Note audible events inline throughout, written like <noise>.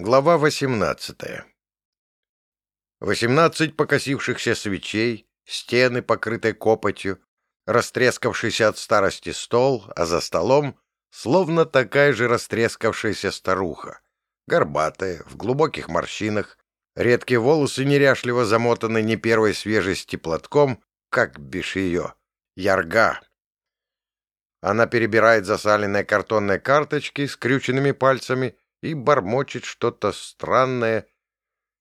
Глава 18 Восемнадцать покосившихся свечей, стены, покрытые копотью, растрескавшийся от старости стол, а за столом словно такая же растрескавшаяся старуха, горбатая, в глубоких морщинах, редкие волосы неряшливо замотаны не первой свежести платком, как бишь ее, ярга. Она перебирает засаленные картонные карточки с крюченными пальцами и бормочет что-то странное.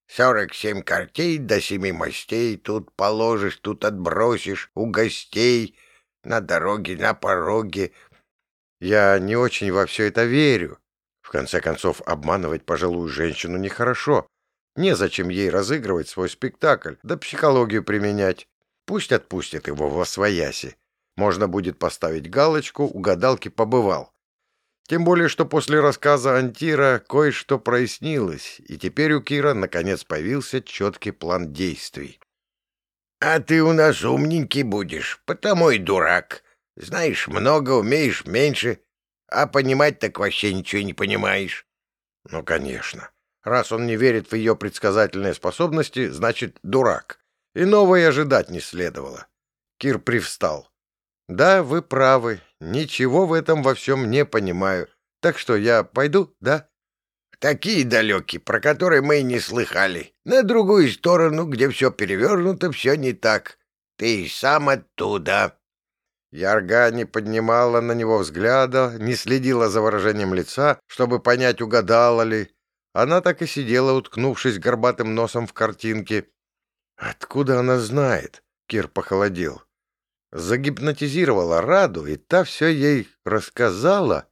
«Сорок семь картей до семи мастей, тут положишь, тут отбросишь, у гостей, на дороге, на пороге». Я не очень во все это верю. В конце концов, обманывать пожилую женщину нехорошо. Незачем ей разыгрывать свой спектакль, да психологию применять. Пусть отпустят его во свояси. Можно будет поставить галочку «У гадалки побывал». Тем более, что после рассказа Антира кое-что прояснилось, и теперь у Кира наконец появился четкий план действий. — А ты у нас умненький будешь, потому и дурак. Знаешь много, умеешь меньше, а понимать так вообще ничего не понимаешь. — Ну, конечно. Раз он не верит в ее предсказательные способности, значит, дурак. И ожидать не следовало. Кир привстал. «Да, вы правы. Ничего в этом во всем не понимаю. Так что я пойду, да?» «Такие далекие, про которые мы и не слыхали. На другую сторону, где все перевернуто, все не так. Ты сам оттуда». Ярга не поднимала на него взгляда, не следила за выражением лица, чтобы понять, угадала ли. Она так и сидела, уткнувшись горбатым носом в картинке. «Откуда она знает?» — Кир похолодел загипнотизировала Раду, и та все ей рассказала.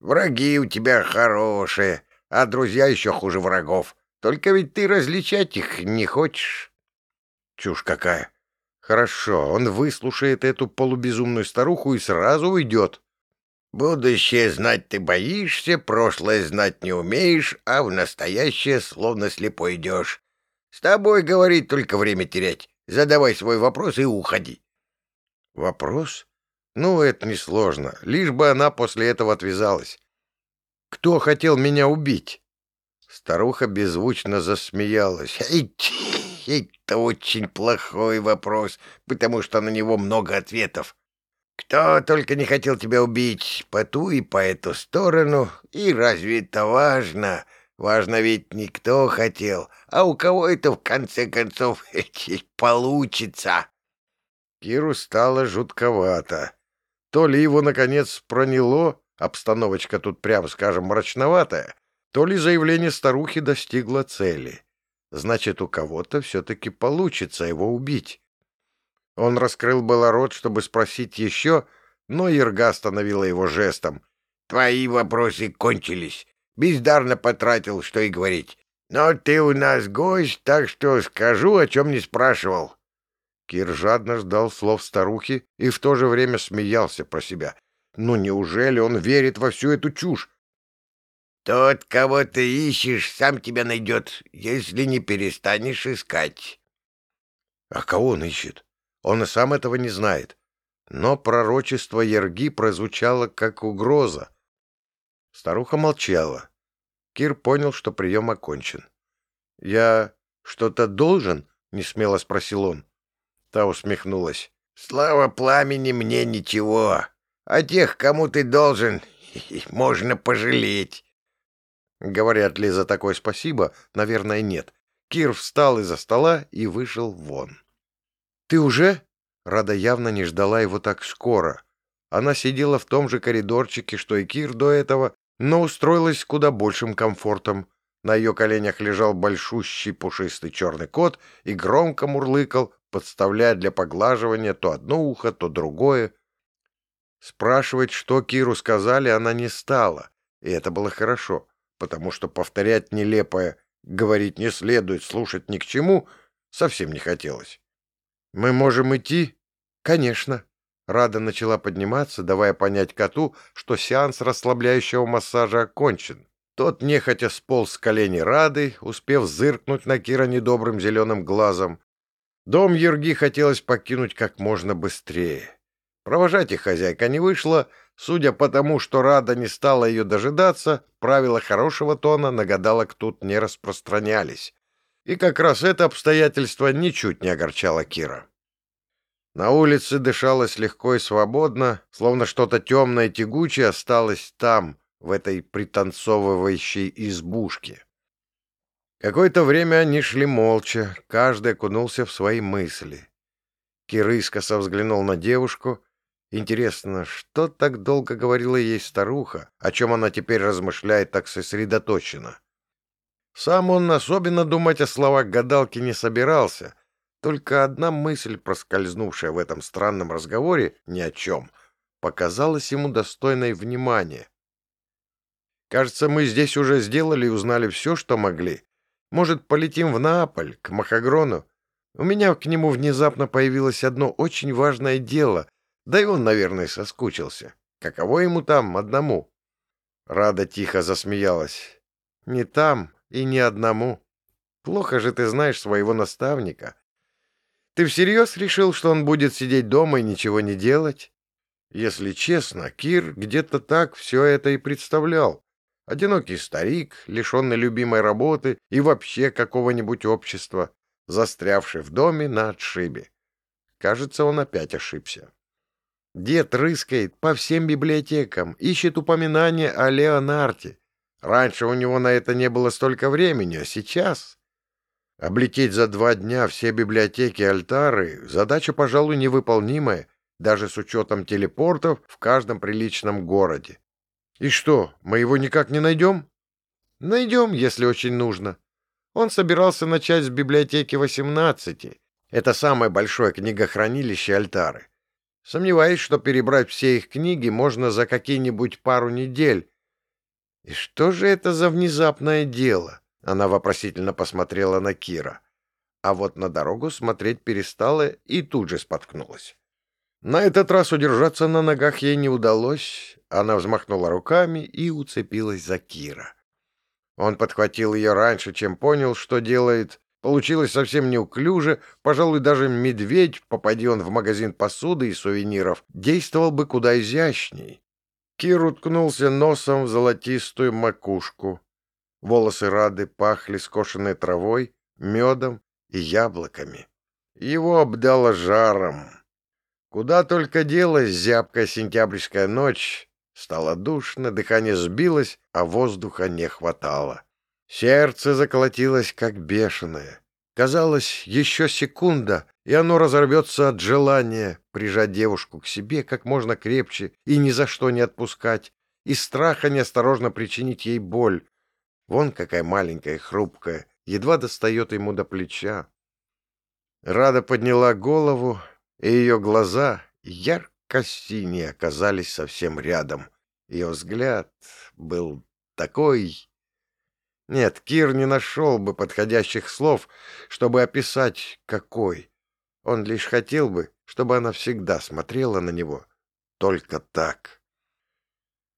«Враги у тебя хорошие, а друзья еще хуже врагов. Только ведь ты различать их не хочешь». «Чушь какая! Хорошо, он выслушает эту полубезумную старуху и сразу уйдет». «Будущее знать ты боишься, прошлое знать не умеешь, а в настоящее словно слепой идешь. С тобой, говорит, только время терять. Задавай свой вопрос и уходи». Вопрос? Ну, это несложно, лишь бы она после этого отвязалась. Кто хотел меня убить? Старуха беззвучно засмеялась. Это очень плохой вопрос, потому что на него много ответов. Кто только не хотел тебя убить, по ту и по эту сторону, и разве это важно? Важно ведь никто хотел, а у кого это в конце концов <laughs> получится. Киру стало жутковато. То ли его, наконец, проняло, обстановочка тут, прямо скажем, мрачноватая, то ли заявление старухи достигло цели. Значит, у кого-то все-таки получится его убить. Он раскрыл было рот, чтобы спросить еще, но Ерга остановила его жестом. «Твои вопросы кончились. Бездарно потратил, что и говорить. Но ты у нас гость, так что скажу, о чем не спрашивал. Кир жадно ждал слов старухи и в то же время смеялся про себя. Ну неужели он верит во всю эту чушь? «Тот, кого ты ищешь, сам тебя найдет, если не перестанешь искать». А кого он ищет? Он и сам этого не знает. Но пророчество Ерги прозвучало как угроза. Старуха молчала. Кир понял, что прием окончен. «Я что-то должен?» — несмело спросил он. Та усмехнулась. «Слава пламени мне ничего, а тех, кому ты должен, <laughs> можно пожалеть». Говорят ли за такое спасибо? Наверное, нет. Кир встал из-за стола и вышел вон. «Ты уже?» Рада явно не ждала его так скоро. Она сидела в том же коридорчике, что и Кир до этого, но устроилась с куда большим комфортом. На ее коленях лежал большущий пушистый черный кот и громко мурлыкал, подставляя для поглаживания то одно ухо, то другое. Спрашивать, что Киру сказали, она не стала, и это было хорошо, потому что повторять нелепое «говорить не следует, слушать ни к чему» совсем не хотелось. «Мы можем идти?» «Конечно». Рада начала подниматься, давая понять коту, что сеанс расслабляющего массажа окончен. Тот нехотя сполз с колени Рады, успев зыркнуть на Кира недобрым зеленым глазом. Дом Ерги хотелось покинуть как можно быстрее. Провожать их хозяйка не вышла, Судя по тому, что Рада не стала ее дожидаться, правила хорошего тона на гадалок тут не распространялись. И как раз это обстоятельство ничуть не огорчало Кира. На улице дышалось легко и свободно, словно что-то темное и тягучее осталось там, в этой пританцовывающей избушке. Какое-то время они шли молча, каждый окунулся в свои мысли. Кир искоса взглянул на девушку. Интересно, что так долго говорила ей старуха, о чем она теперь размышляет так сосредоточенно? Сам он особенно думать о словах гадалки не собирался, только одна мысль, проскользнувшая в этом странном разговоре ни о чем, показалась ему достойной внимания. Кажется, мы здесь уже сделали и узнали все, что могли. Может, полетим в Неаполь, к Махагрону? У меня к нему внезапно появилось одно очень важное дело, да и он, наверное, соскучился. Каково ему там одному?» Рада тихо засмеялась. «Не там и не одному. Плохо же ты знаешь своего наставника. Ты всерьез решил, что он будет сидеть дома и ничего не делать?» Если честно, Кир где-то так все это и представлял. Одинокий старик, лишенный любимой работы и вообще какого-нибудь общества, застрявший в доме на отшибе. Кажется, он опять ошибся. Дед рыскает по всем библиотекам, ищет упоминания о Леонарте. Раньше у него на это не было столько времени, а сейчас... Облететь за два дня все библиотеки и альтары — задача, пожалуй, невыполнимая, даже с учетом телепортов в каждом приличном городе. И что, мы его никак не найдем? Найдем, если очень нужно. Он собирался начать с библиотеки 18. Это самое большое книгохранилище Альтары. Сомневаюсь, что перебрать все их книги можно за какие-нибудь пару недель. И что же это за внезапное дело? Она вопросительно посмотрела на Кира. А вот на дорогу смотреть перестала и тут же споткнулась. На этот раз удержаться на ногах ей не удалось. Она взмахнула руками и уцепилась за Кира. Он подхватил ее раньше, чем понял, что делает. Получилось совсем неуклюже, пожалуй, даже медведь, попади он в магазин посуды и сувениров, действовал бы куда изящней. Кир уткнулся носом в золотистую макушку. Волосы Рады пахли скошенной травой, медом и яблоками. Его обдало жаром. Куда только делась зябкая сентябрьская ночь, Стало душно, дыхание сбилось, а воздуха не хватало. Сердце заколотилось, как бешеное. Казалось, еще секунда, и оно разорвется от желания прижать девушку к себе как можно крепче и ни за что не отпускать, и страха неосторожно причинить ей боль. Вон какая маленькая, хрупкая, едва достает ему до плеча. Рада подняла голову, и ее глаза, ярко Кассини оказались совсем рядом. Ее взгляд был такой... Нет, Кир не нашел бы подходящих слов, чтобы описать, какой. Он лишь хотел бы, чтобы она всегда смотрела на него только так.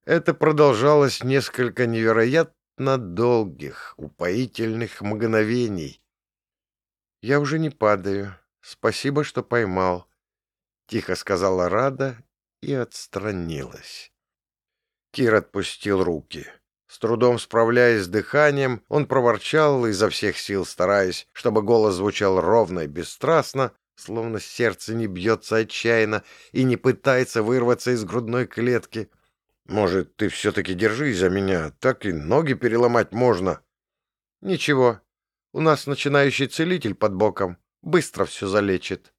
Это продолжалось несколько невероятно долгих, упоительных мгновений. «Я уже не падаю. Спасибо, что поймал», — тихо сказала Рада и отстранилась. Кир отпустил руки. С трудом справляясь с дыханием, он проворчал, изо всех сил стараясь, чтобы голос звучал ровно и бесстрастно, словно сердце не бьется отчаянно и не пытается вырваться из грудной клетки. «Может, ты все-таки держись за меня, так и ноги переломать можно». «Ничего, у нас начинающий целитель под боком, быстро все залечит».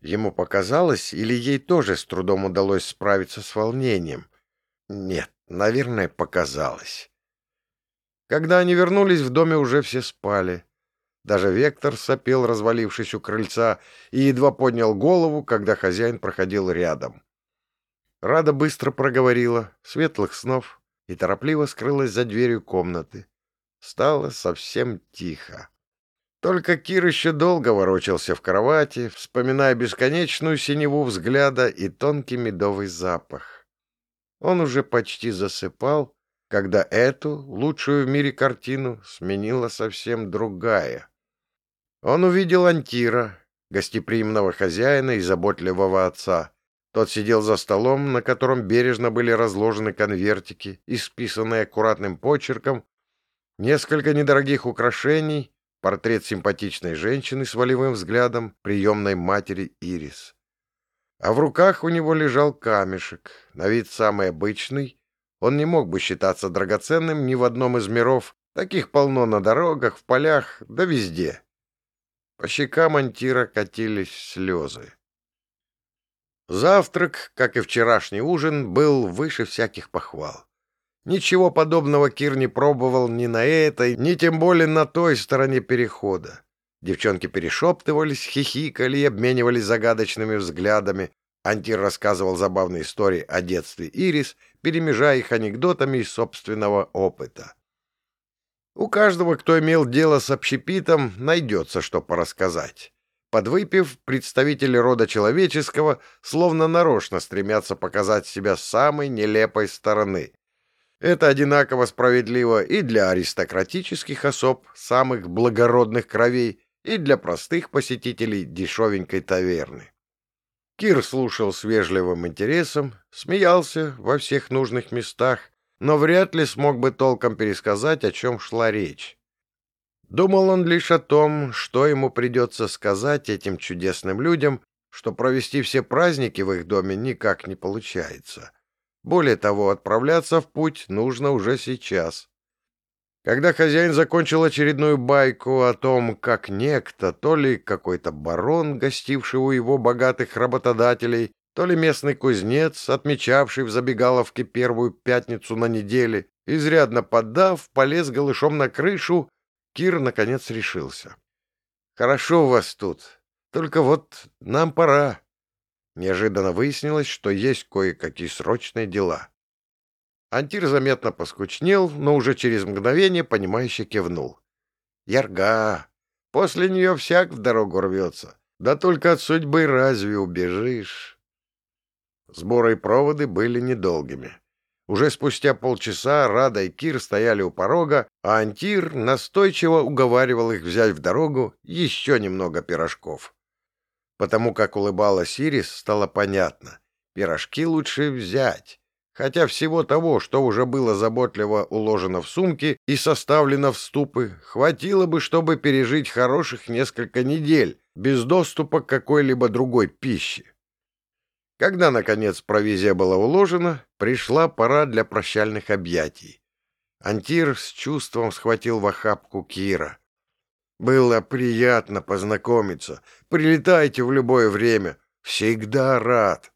Ему показалось, или ей тоже с трудом удалось справиться с волнением. Нет, наверное, показалось. Когда они вернулись, в доме уже все спали. Даже Вектор сопел, развалившись у крыльца, и едва поднял голову, когда хозяин проходил рядом. Рада быстро проговорила «светлых снов» и торопливо скрылась за дверью комнаты. Стало совсем тихо. Только Кир еще долго ворочался в кровати, вспоминая бесконечную синеву взгляда и тонкий медовый запах. Он уже почти засыпал, когда эту, лучшую в мире картину, сменила совсем другая. Он увидел Антира, гостеприимного хозяина и заботливого отца, Тот сидел за столом, на котором бережно были разложены конвертики, исписанные аккуратным почерком, несколько недорогих украшений, портрет симпатичной женщины с волевым взглядом, приемной матери Ирис. А в руках у него лежал камешек, на вид самый обычный. Он не мог бы считаться драгоценным ни в одном из миров, таких полно на дорогах, в полях, да везде. По щекам Антира катились слезы. Завтрак, как и вчерашний ужин, был выше всяких похвал. Ничего подобного Кир не пробовал ни на этой, ни тем более на той стороне перехода. Девчонки перешептывались, хихикали и обменивались загадочными взглядами. Антир рассказывал забавные истории о детстве Ирис, перемежая их анекдотами из собственного опыта. У каждого, кто имел дело с общепитом, найдется что порассказать. Подвыпив, представители рода человеческого словно нарочно стремятся показать себя с самой нелепой стороны. Это одинаково справедливо и для аристократических особ самых благородных кровей, и для простых посетителей дешевенькой таверны. Кир слушал с вежливым интересом, смеялся во всех нужных местах, но вряд ли смог бы толком пересказать, о чем шла речь. Думал он лишь о том, что ему придется сказать этим чудесным людям, что провести все праздники в их доме никак не получается. Более того, отправляться в путь нужно уже сейчас. Когда хозяин закончил очередную байку о том, как некто, то ли какой-то барон, гостивший у его богатых работодателей, то ли местный кузнец, отмечавший в забегаловке первую пятницу на неделе, изрядно поддав, полез голышом на крышу Кир, наконец, решился. «Хорошо у вас тут. Только вот нам пора». Неожиданно выяснилось, что есть кое-какие срочные дела. Антир заметно поскучнел, но уже через мгновение, понимающе кивнул. «Ярга! После нее всяк в дорогу рвется. Да только от судьбы разве убежишь?» Сборы и проводы были недолгими. Уже спустя полчаса Рада и Кир стояли у порога, а Антир настойчиво уговаривал их взять в дорогу еще немного пирожков. Потому как улыбалась Ирис, стало понятно. Пирожки лучше взять. Хотя всего того, что уже было заботливо уложено в сумки и составлено в ступы, хватило бы, чтобы пережить хороших несколько недель без доступа к какой-либо другой пище. Когда, наконец, провизия была уложена, пришла пора для прощальных объятий. Антир с чувством схватил в охапку Кира. «Было приятно познакомиться. Прилетайте в любое время. Всегда рад».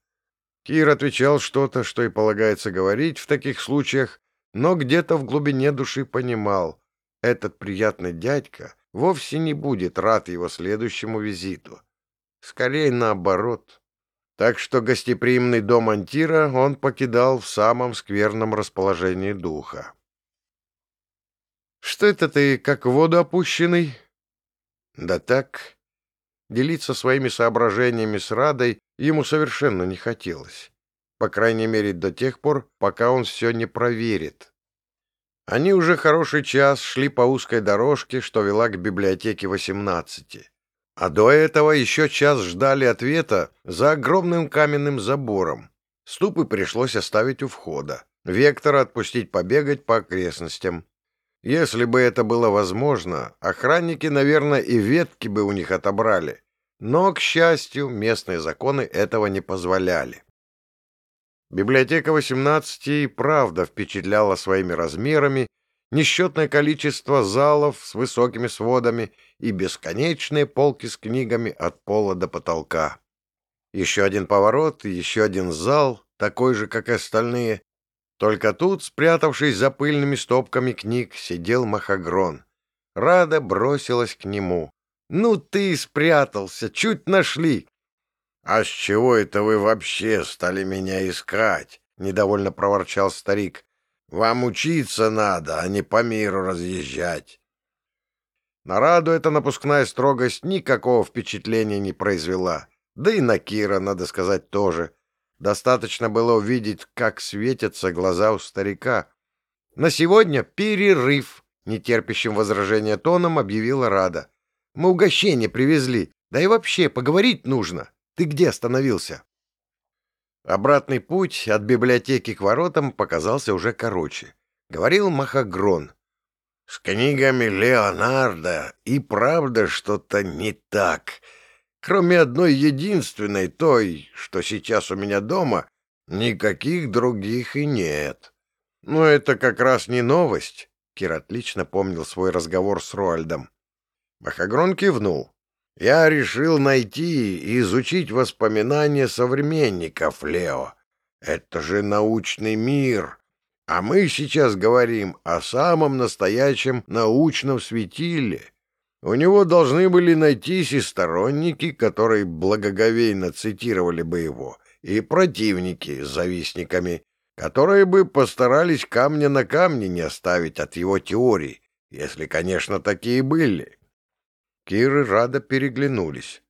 Кир отвечал что-то, что и полагается говорить в таких случаях, но где-то в глубине души понимал, этот приятный дядька вовсе не будет рад его следующему визиту. Скорее наоборот. Так что гостеприимный дом Антира он покидал в самом скверном расположении духа. «Что это ты, как воду опущенный?» «Да так». Делиться своими соображениями с Радой ему совершенно не хотелось. По крайней мере, до тех пор, пока он все не проверит. Они уже хороший час шли по узкой дорожке, что вела к библиотеке восемнадцати. А до этого еще час ждали ответа за огромным каменным забором. Ступы пришлось оставить у входа. Вектора отпустить побегать по окрестностям. Если бы это было возможно, охранники, наверное, и ветки бы у них отобрали. Но, к счастью, местные законы этого не позволяли. Библиотека 18 и правда впечатляла своими размерами несчетное количество залов с высокими сводами и бесконечные полки с книгами от пола до потолка. Еще один поворот еще один зал, такой же, как и остальные. Только тут, спрятавшись за пыльными стопками книг, сидел Махагрон. Рада бросилась к нему. «Ну ты спрятался, чуть нашли!» «А с чего это вы вообще стали меня искать?» — недовольно проворчал старик. Вам учиться надо, а не по миру разъезжать. На Раду эта напускная строгость никакого впечатления не произвела. Да и на Кира, надо сказать, тоже. Достаточно было увидеть, как светятся глаза у старика. «На сегодня перерыв», — нетерпящим возражения тоном объявила Рада. «Мы угощение привезли. Да и вообще, поговорить нужно. Ты где остановился?» Обратный путь от библиотеки к воротам показался уже короче. Говорил Махагрон. «С книгами Леонардо и правда что-то не так. Кроме одной единственной, той, что сейчас у меня дома, никаких других и нет». «Но это как раз не новость», — Кир отлично помнил свой разговор с Роальдом. Махагрон кивнул. «Я решил найти и изучить воспоминания современников, Лео. Это же научный мир, а мы сейчас говорим о самом настоящем научном светиле. У него должны были найтись и сторонники, которые благоговейно цитировали бы его, и противники с завистниками, которые бы постарались камня на камне не оставить от его теорий, если, конечно, такие были. Кир и Рада переглянулись.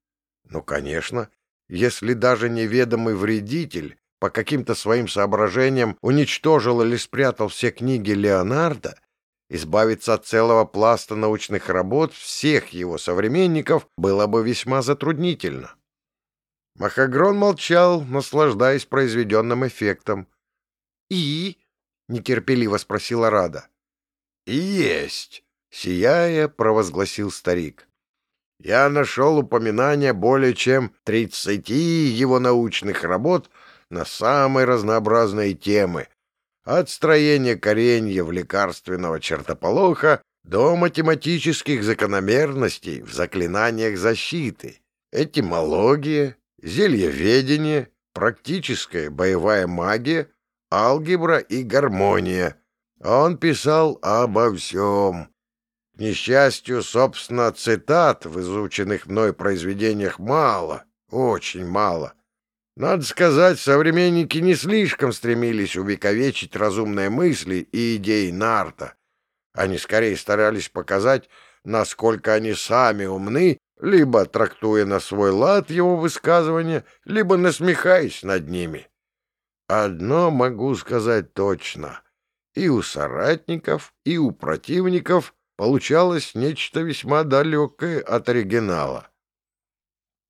Ну, конечно, если даже неведомый вредитель по каким-то своим соображениям уничтожил или спрятал все книги Леонардо, избавиться от целого пласта научных работ всех его современников было бы весьма затруднительно. Махагрон молчал, наслаждаясь произведенным эффектом. «И?» — нетерпеливо спросила Рада. «Есть!» — сияя, провозгласил старик. «Я нашел упоминания более чем тридцати его научных работ — на самые разнообразные темы, от строения кореньев лекарственного чертополоха до математических закономерностей в заклинаниях защиты, этимология, зельеведение, практическая боевая магия, алгебра и гармония. Он писал обо всем. К несчастью, собственно, цитат в изученных мной произведениях мало, очень мало. Надо сказать, современники не слишком стремились увековечить разумные мысли и идеи Нарта. Они скорее старались показать, насколько они сами умны, либо трактуя на свой лад его высказывания, либо насмехаясь над ними. Одно могу сказать точно. И у соратников, и у противников получалось нечто весьма далекое от оригинала.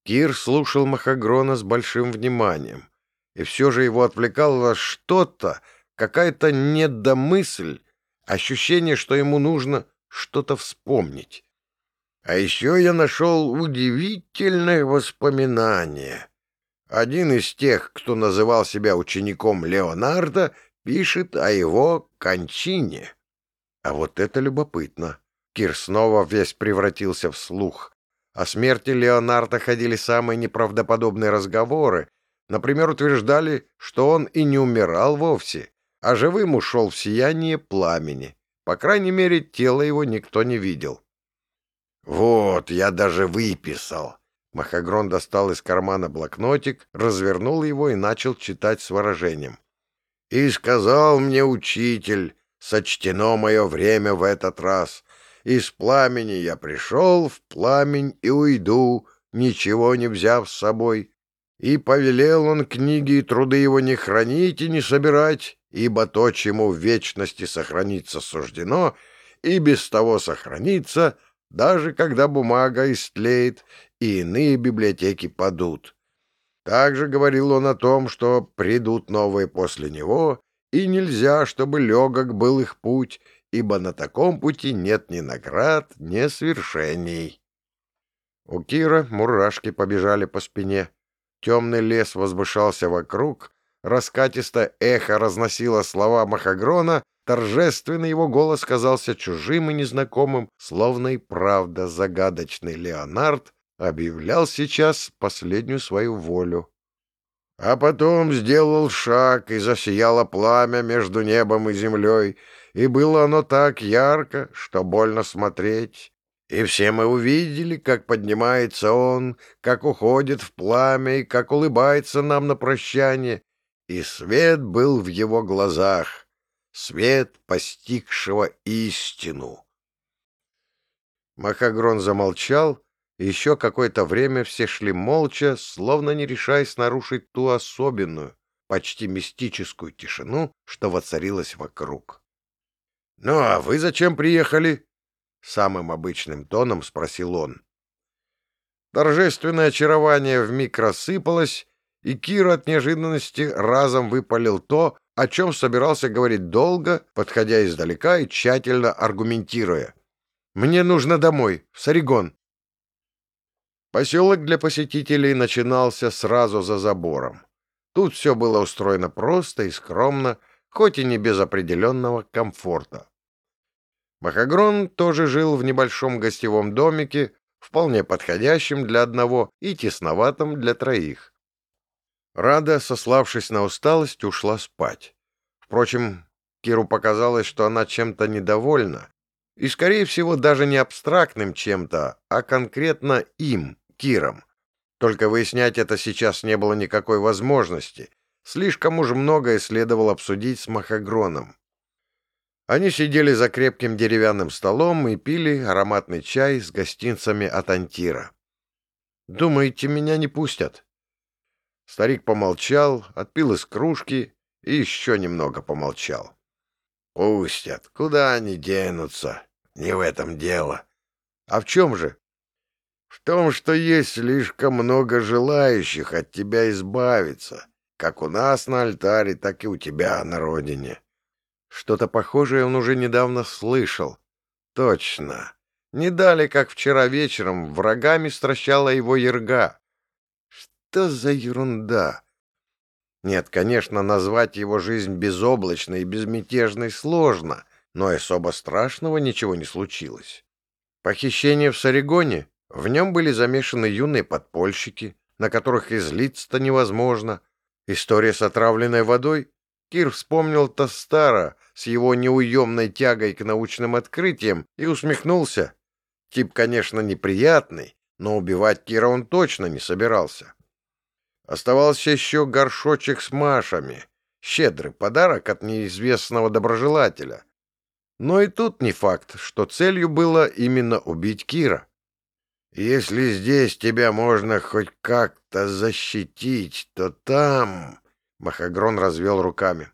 Кир слушал Махагрона с большим вниманием, и все же его отвлекало что-то, какая-то недомысль, ощущение, что ему нужно что-то вспомнить. А еще я нашел удивительное воспоминание. Один из тех, кто называл себя учеником Леонардо, пишет о его кончине. А вот это любопытно. Кир снова весь превратился в слух. О смерти Леонардо ходили самые неправдоподобные разговоры. Например, утверждали, что он и не умирал вовсе, а живым ушел в сияние пламени. По крайней мере, тело его никто не видел. «Вот, я даже выписал». Махагрон достал из кармана блокнотик, развернул его и начал читать с выражением. «И сказал мне учитель, сочтено мое время в этот раз. Из пламени я пришел, в пламень и уйду, ничего не взяв с собой. И повелел он книги и труды его не хранить и не собирать, ибо то, чему в вечности сохраниться суждено, и без того сохранится, даже когда бумага истлеет и иные библиотеки падут. Также говорил он о том, что придут новые после него, и нельзя, чтобы легок был их путь, ибо на таком пути нет ни наград, ни свершений. У Кира мурашки побежали по спине. Темный лес возвышался вокруг, раскатисто эхо разносило слова Махагрона, торжественный его голос казался чужим и незнакомым, словно и правда загадочный Леонард объявлял сейчас последнюю свою волю. А потом сделал шаг, и засияло пламя между небом и землей, и было оно так ярко, что больно смотреть. И все мы увидели, как поднимается он, как уходит в пламя и как улыбается нам на прощание. И свет был в его глазах, свет постигшего истину. Махагрон замолчал, и еще какое-то время все шли молча, словно не решаясь нарушить ту особенную, почти мистическую тишину, что воцарилась вокруг. «Ну, а вы зачем приехали?» — самым обычным тоном спросил он. Торжественное очарование вмиг рассыпалось, и Кир от неожиданности разом выпалил то, о чем собирался говорить долго, подходя издалека и тщательно аргументируя. «Мне нужно домой, в Саригон». Поселок для посетителей начинался сразу за забором. Тут все было устроено просто и скромно, хоть и не без определенного комфорта. Махагрон тоже жил в небольшом гостевом домике, вполне подходящем для одного и тесноватом для троих. Рада, сославшись на усталость, ушла спать. Впрочем, Киру показалось, что она чем-то недовольна, и, скорее всего, даже не абстрактным чем-то, а конкретно им, Киром. Только выяснять это сейчас не было никакой возможности. Слишком уж многое следовало обсудить с Махагроном. Они сидели за крепким деревянным столом и пили ароматный чай с гостинцами от Антира. «Думаете, меня не пустят?» Старик помолчал, отпил из кружки и еще немного помолчал. «Пустят. Куда они денутся? Не в этом дело. А в чем же?» «В том, что есть слишком много желающих от тебя избавиться, как у нас на альтаре, так и у тебя на родине». Что-то похожее он уже недавно слышал. Точно. Не дали, как вчера вечером, врагами стращала его ерга. Что за ерунда? Нет, конечно, назвать его жизнь безоблачной и безмятежной сложно, но особо страшного ничего не случилось. Похищение в Сарегоне, в нем были замешаны юные подпольщики, на которых излиться-то невозможно. История с отравленной водой. Кир вспомнил Тостара с его неуемной тягой к научным открытиям и усмехнулся. Тип, конечно, неприятный, но убивать Кира он точно не собирался. Оставался еще горшочек с машами. Щедрый подарок от неизвестного доброжелателя. Но и тут не факт, что целью было именно убить Кира. «Если здесь тебя можно хоть как-то защитить, то там...» Махагрон развел руками.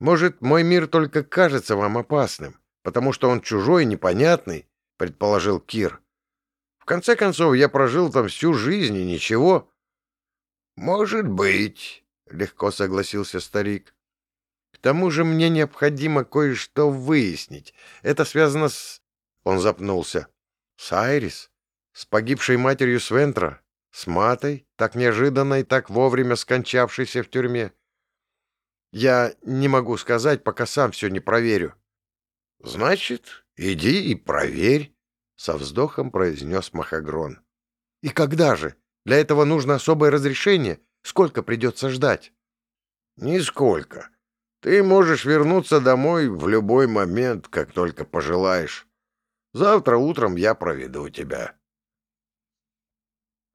«Может, мой мир только кажется вам опасным, потому что он чужой и непонятный», — предположил Кир. «В конце концов, я прожил там всю жизнь и ничего». «Может быть», — легко согласился старик. «К тому же мне необходимо кое-что выяснить. Это связано с...» Он запнулся. «С Айрис? С погибшей матерью Свентра? С Матой, так неожиданно и так вовремя скончавшейся в тюрьме? Я не могу сказать, пока сам все не проверю». «Значит, иди и проверь», — со вздохом произнес Махагрон. «И когда же?» Для этого нужно особое разрешение. Сколько придется ждать? Нисколько. Ты можешь вернуться домой в любой момент, как только пожелаешь. Завтра утром я проведу тебя.